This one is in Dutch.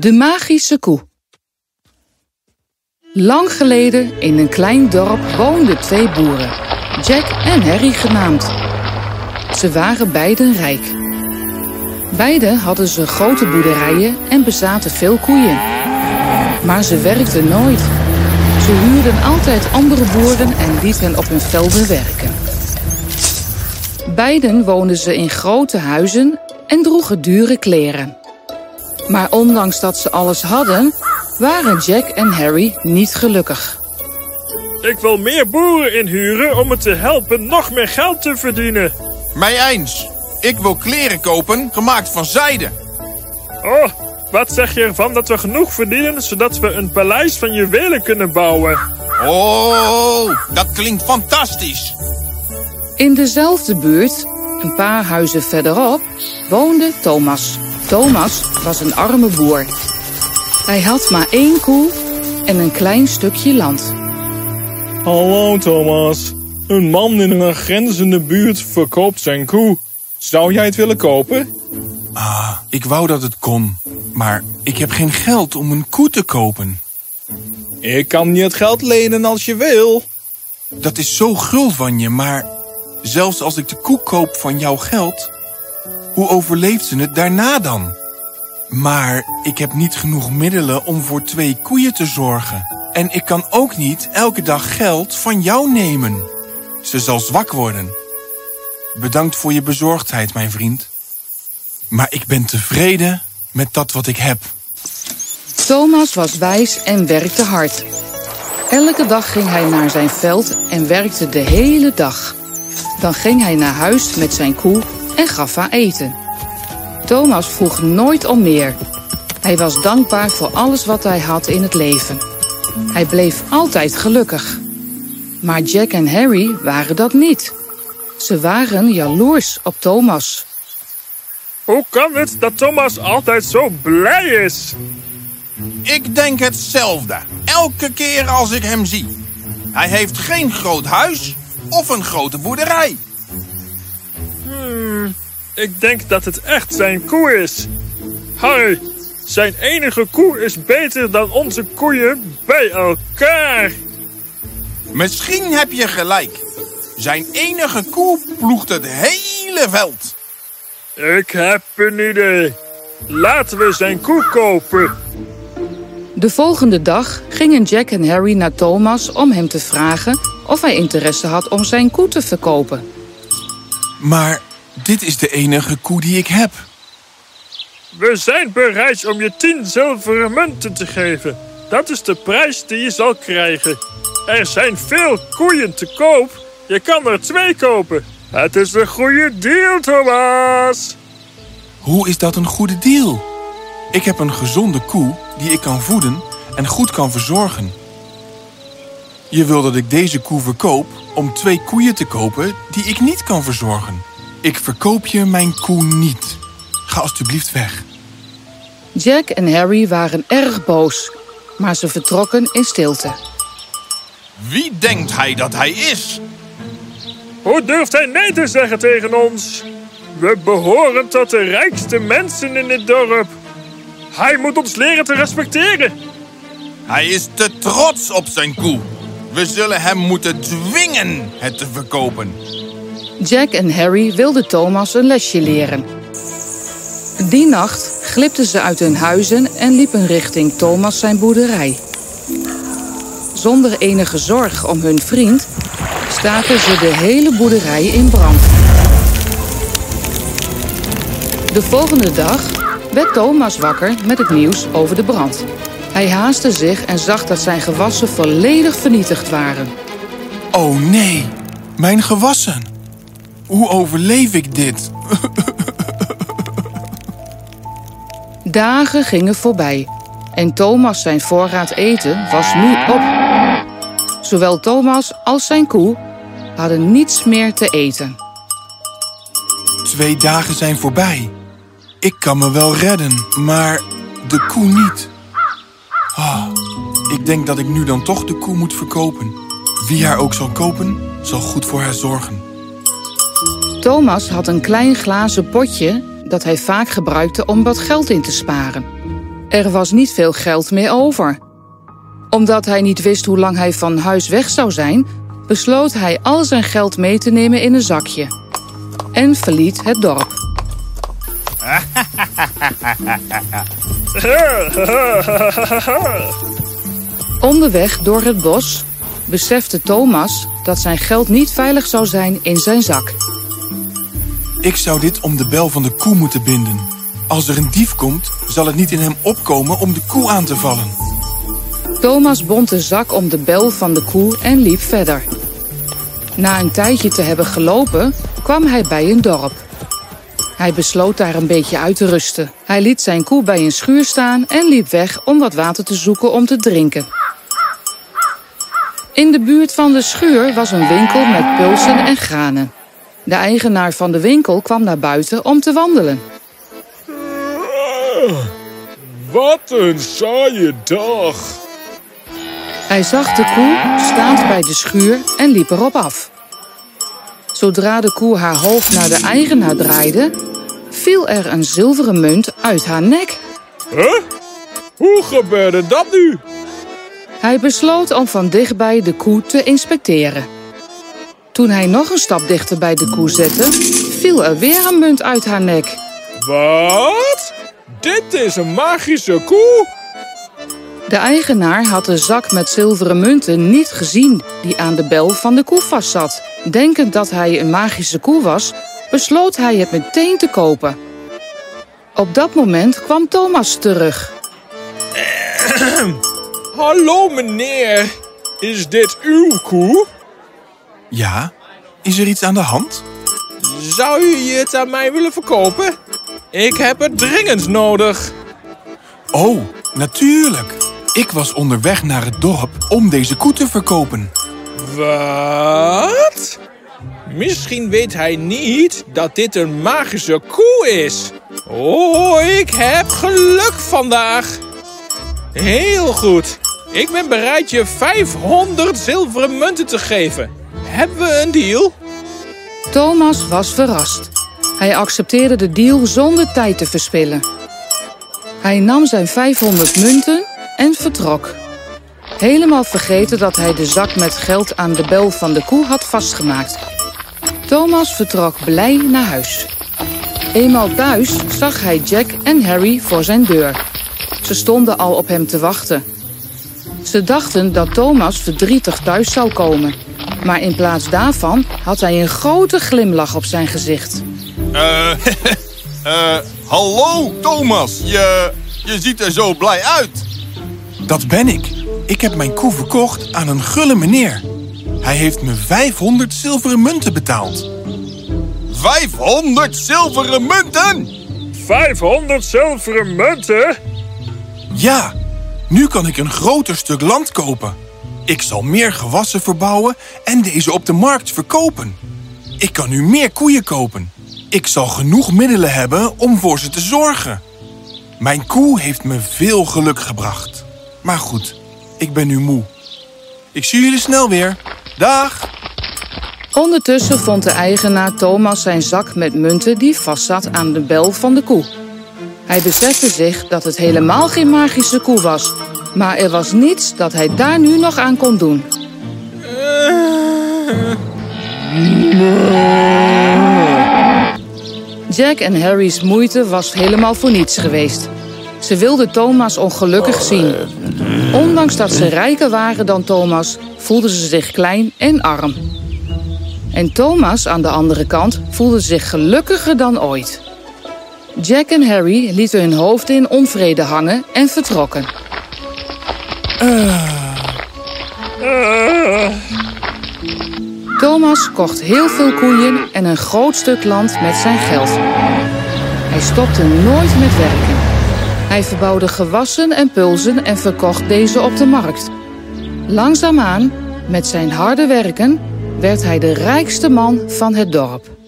De magische koe. Lang geleden in een klein dorp woonden twee boeren, Jack en Harry genaamd. Ze waren beiden rijk. Beiden hadden ze grote boerderijen en bezaten veel koeien. Maar ze werkten nooit. Ze huurden altijd andere boeren en lieten op hun velden werken. Beiden woonden ze in grote huizen en droegen dure kleren. Maar ondanks dat ze alles hadden, waren Jack en Harry niet gelukkig. Ik wil meer boeren inhuren om me te helpen nog meer geld te verdienen. Mij eens. Ik wil kleren kopen gemaakt van zijde. Oh, wat zeg je ervan dat we genoeg verdienen zodat we een paleis van juwelen kunnen bouwen? Oh, dat klinkt fantastisch. In dezelfde buurt, een paar huizen verderop, woonde Thomas. Thomas was een arme boer. Hij had maar één koe en een klein stukje land. Hallo Thomas. Een man in een grenzende buurt verkoopt zijn koe. Zou jij het willen kopen? Ah, ik wou dat het kon. Maar ik heb geen geld om een koe te kopen. Ik kan je het geld lenen als je wil. Dat is zo gul van je, maar zelfs als ik de koe koop van jouw geld, hoe overleeft ze het daarna dan? Maar ik heb niet genoeg middelen om voor twee koeien te zorgen. En ik kan ook niet elke dag geld van jou nemen. Ze zal zwak worden. Bedankt voor je bezorgdheid, mijn vriend. Maar ik ben tevreden met dat wat ik heb. Thomas was wijs en werkte hard. Elke dag ging hij naar zijn veld en werkte de hele dag. Dan ging hij naar huis met zijn koe en gaf haar eten. Thomas vroeg nooit om meer. Hij was dankbaar voor alles wat hij had in het leven. Hij bleef altijd gelukkig. Maar Jack en Harry waren dat niet. Ze waren jaloers op Thomas. Hoe kan het dat Thomas altijd zo blij is? Ik denk hetzelfde. Elke keer als ik hem zie. Hij heeft geen groot huis of een grote boerderij. Hmm, ik denk dat het echt zijn koe is. Harry, zijn enige koe is beter dan onze koeien bij elkaar. Misschien heb je gelijk. Zijn enige koe ploegt het hele veld. Ik heb een idee. Laten we zijn koe kopen. De volgende dag gingen Jack en Harry naar Thomas om hem te vragen of hij interesse had om zijn koe te verkopen. Maar dit is de enige koe die ik heb. We zijn bereid om je tien zilveren munten te geven. Dat is de prijs die je zal krijgen. Er zijn veel koeien te koop. Je kan er twee kopen. Het is een goede deal, Thomas. Hoe is dat een goede deal? Ik heb een gezonde koe die ik kan voeden en goed kan verzorgen. Je wil dat ik deze koe verkoop om twee koeien te kopen die ik niet kan verzorgen. Ik verkoop je mijn koe niet. Ga alstublieft weg. Jack en Harry waren erg boos, maar ze vertrokken in stilte. Wie denkt hij dat hij is? Hoe durft hij nee te zeggen tegen ons? We behoren tot de rijkste mensen in dit dorp. Hij moet ons leren te respecteren. Hij is te trots op zijn koe. We zullen hem moeten dwingen het te verkopen. Jack en Harry wilden Thomas een lesje leren. Die nacht glipten ze uit hun huizen en liepen richting Thomas zijn boerderij. Zonder enige zorg om hun vriend staken ze de hele boerderij in brand. De volgende dag werd Thomas wakker met het nieuws over de brand. Hij haastte zich en zag dat zijn gewassen volledig vernietigd waren. Oh nee, mijn gewassen. Hoe overleef ik dit? Dagen gingen voorbij en Thomas zijn voorraad eten was nu op. Zowel Thomas als zijn koe hadden niets meer te eten. Twee dagen zijn voorbij. Ik kan me wel redden, maar de koe niet. Ah, ik denk dat ik nu dan toch de koe moet verkopen. Wie haar ook zal kopen, zal goed voor haar zorgen. Thomas had een klein glazen potje dat hij vaak gebruikte om wat geld in te sparen. Er was niet veel geld meer over. Omdat hij niet wist hoe lang hij van huis weg zou zijn, besloot hij al zijn geld mee te nemen in een zakje. En verliet het dorp. Onderweg door het bos besefte Thomas dat zijn geld niet veilig zou zijn in zijn zak. Ik zou dit om de bel van de koe moeten binden. Als er een dief komt, zal het niet in hem opkomen om de koe aan te vallen. Thomas bond de zak om de bel van de koe en liep verder. Na een tijdje te hebben gelopen, kwam hij bij een dorp. Hij besloot daar een beetje uit te rusten. Hij liet zijn koe bij een schuur staan en liep weg om wat water te zoeken om te drinken. In de buurt van de schuur was een winkel met pulsen en granen. De eigenaar van de winkel kwam naar buiten om te wandelen. Wat een saaie dag. Hij zag de koe staand bij de schuur en liep erop af. Zodra de koe haar hoofd naar de eigenaar draaide, viel er een zilveren munt uit haar nek. Huh? Hoe gebeurde dat nu? Hij besloot om van dichtbij de koe te inspecteren. Toen hij nog een stap dichter bij de koe zette, viel er weer een munt uit haar nek. Wat? Dit is een magische koe? De eigenaar had de zak met zilveren munten niet gezien die aan de bel van de koe vastzat. Denkend dat hij een magische koe was, besloot hij het meteen te kopen. Op dat moment kwam Thomas terug. Hallo meneer, is dit uw koe? Ja, is er iets aan de hand? Zou u het aan mij willen verkopen? Ik heb het dringend nodig. Oh, natuurlijk. Ik was onderweg naar het dorp om deze koe te verkopen. Wat? Misschien weet hij niet dat dit een magische koe is. Oh, ik heb geluk vandaag. Heel goed. Ik ben bereid je 500 zilveren munten te geven. Hebben we een deal? Thomas was verrast. Hij accepteerde de deal zonder tijd te verspillen. Hij nam zijn 500 munten en vertrok. Helemaal vergeten dat hij de zak met geld aan de bel van de koe had vastgemaakt. Thomas vertrok blij naar huis. Eenmaal thuis zag hij Jack en Harry voor zijn deur. Ze stonden al op hem te wachten. Ze dachten dat Thomas verdrietig thuis zou komen. Maar in plaats daarvan had hij een grote glimlach op zijn gezicht. Eh, eh, hallo Thomas, je, je ziet er zo blij uit. Dat ben ik. Ik heb mijn koe verkocht aan een gulle meneer. Hij heeft me 500 zilveren munten betaald. 500 zilveren munten? 500 zilveren munten? Ja, nu kan ik een groter stuk land kopen. Ik zal meer gewassen verbouwen en deze op de markt verkopen. Ik kan nu meer koeien kopen. Ik zal genoeg middelen hebben om voor ze te zorgen. Mijn koe heeft me veel geluk gebracht. Maar goed, ik ben nu moe. Ik zie jullie snel weer. Dag! Ondertussen vond de eigenaar Thomas zijn zak met munten die vastzat aan de bel van de koe. Hij besefte zich dat het helemaal geen magische koe was, maar er was niets dat hij daar nu nog aan kon doen. Jack en Harry's moeite was helemaal voor niets geweest. Ze wilden Thomas ongelukkig zien. Ondanks dat ze rijker waren dan Thomas, voelden ze zich klein en arm. En Thomas aan de andere kant voelde zich gelukkiger dan ooit. Jack en Harry lieten hun hoofden in onvrede hangen en vertrokken. Thomas kocht heel veel koeien en een groot stuk land met zijn geld. Hij stopte nooit met werken. Hij verbouwde gewassen en pulsen en verkocht deze op de markt. Langzaamaan, met zijn harde werken, werd hij de rijkste man van het dorp.